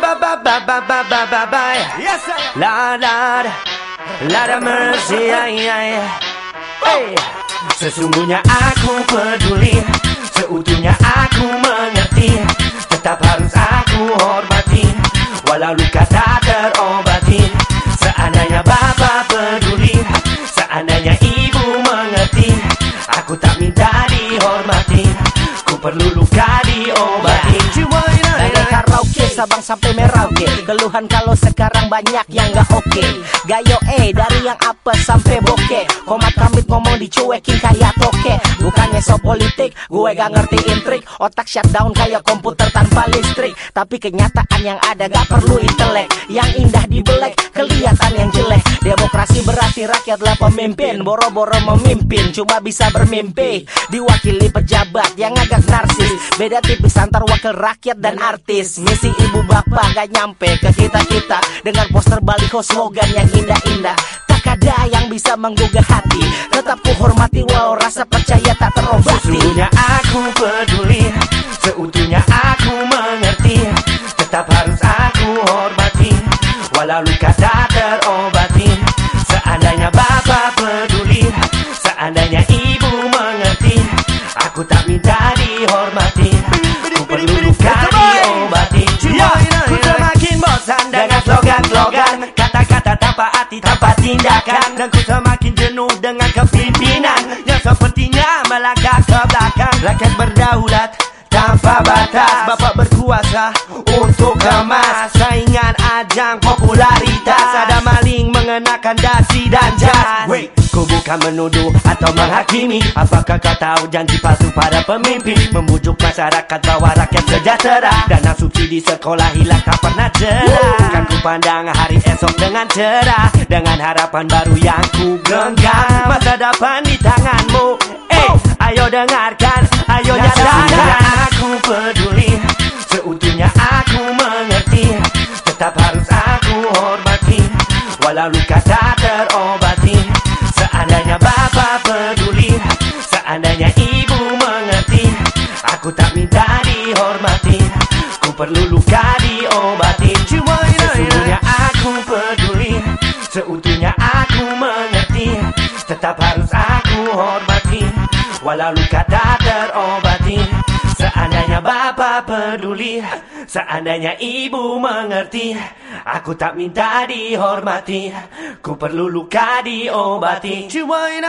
ba ba ba ba ba ba ba ba Yes La la La da mercy ay ay Hey Sesungguhnya aku peduli Seutuhnya aku mengerti Tetap harus aku hormati Walau luka tak terobati Seandainya bapak peduli Seandainya ibu mengerti Aku tak minta dihormati Ku perlu luka diobati Sabang sampai Merauke. Keluhan kalau sekarang banyak yang gak oke. Gayo eh dari yang apa sampai bokeh Komat kamit ngomong dicuekin kayak toke. Bukannya so politik gue gak ngerti intrik. Otak shutdown kayak komputer tanpa listrik. Tapi kenyataan yang ada gak perlu intelek. Yang indah dibelek kelihatan yang jelek Demokrasi berarti rakyatlah pemimpin. Boro-boro memimpin cuma bisa bermimpi. Diwakili pejabat yang agak narsis. Beda tipis antar wakil rakyat dan artis. Misi ibu bapak gak nyampe ke kita-kita. Dengan poster baliho slogan yang indah-indah. Tak ada yang bisa menggugah hati. Tetap ku hormati walau rasa percaya tak terobati. Sesungguhnya aku peduli. Seutuhnya aku mengerti. Tetap harus aku hormati. Walau luka tak terobati arti, tanpa tindakan. Dan ku semakin jenuh dengan kepimpinan Yang sepertinya melangkah ke belakang. Rakyat berdaulat tanpa batas. Bapak berkuasa untuk kemas. Saingan ajang popularitas. Ada mengenakan dasi dan jas. Wait, ku bukan menuduh atau menghakimi. Apakah kau tahu janji palsu pada pemimpin? Membujuk masyarakat bahwa rakyat sejahtera. Dana subsidi sekolah hilang tak pernah cerah Kan ku pandang hari esok dengan cerah. Dengan harapan baru yang ku genggam. Masa depan di tanganmu. Eh, ayo dengarkan, ayo nyatakan Aku peduli, seutuhnya aku mengerti. Tetap harus Walau luka tak terobati Seandainya bapak peduli Seandainya ibu mengerti Aku tak minta dihormati Ku perlu luka diobati. Sesungguhnya aku peduli Seutuhnya aku mengerti Tetap harus aku hormati. Walau luka tak terobati Seandainya bapak peduli Seandainya ibu mengerti Aku tak minta dihormati Ku perlu luka diobati. Cuy,